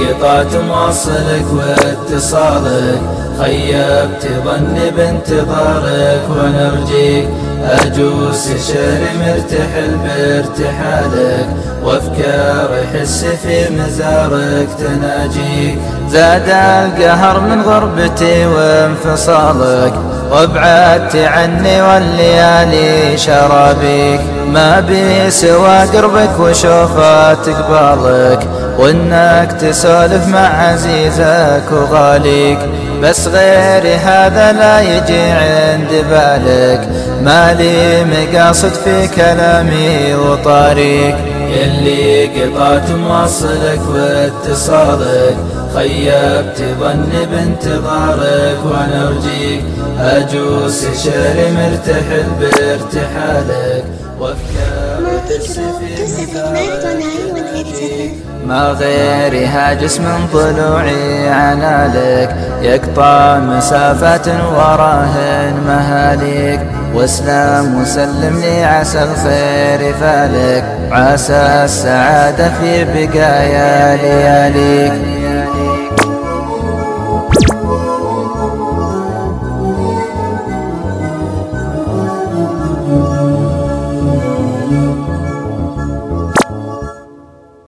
قطعت موصلك واتصالك خيبت ظني بانتظارك ونرجيك أجوس شعري مرتحل بارتحالك وافكار حس في مزارك. تناجيك زاد القهر من غربتي وانفصالك. وابعدت عني والليالي شرابيك. ما بي سوى قربك وشوفات قبالك. وإنك تسولف مع عزيزك وغاليك. بس غير هذا لا يجي عند بالك. مالي مقاصد في كلامي وطاريك. يلي قطعت موصلك واتصالك. خيبت ظني بانتظارك وأنا أرجيك أجوس شعري مرتحل بارتحالك. ما غيري هاجس من ضلوعي عنالك يقطع مسافات وراهن مهاليك واسلام وسلم لي عسى الخير فالك عسى السعادة في بقايا لياليك.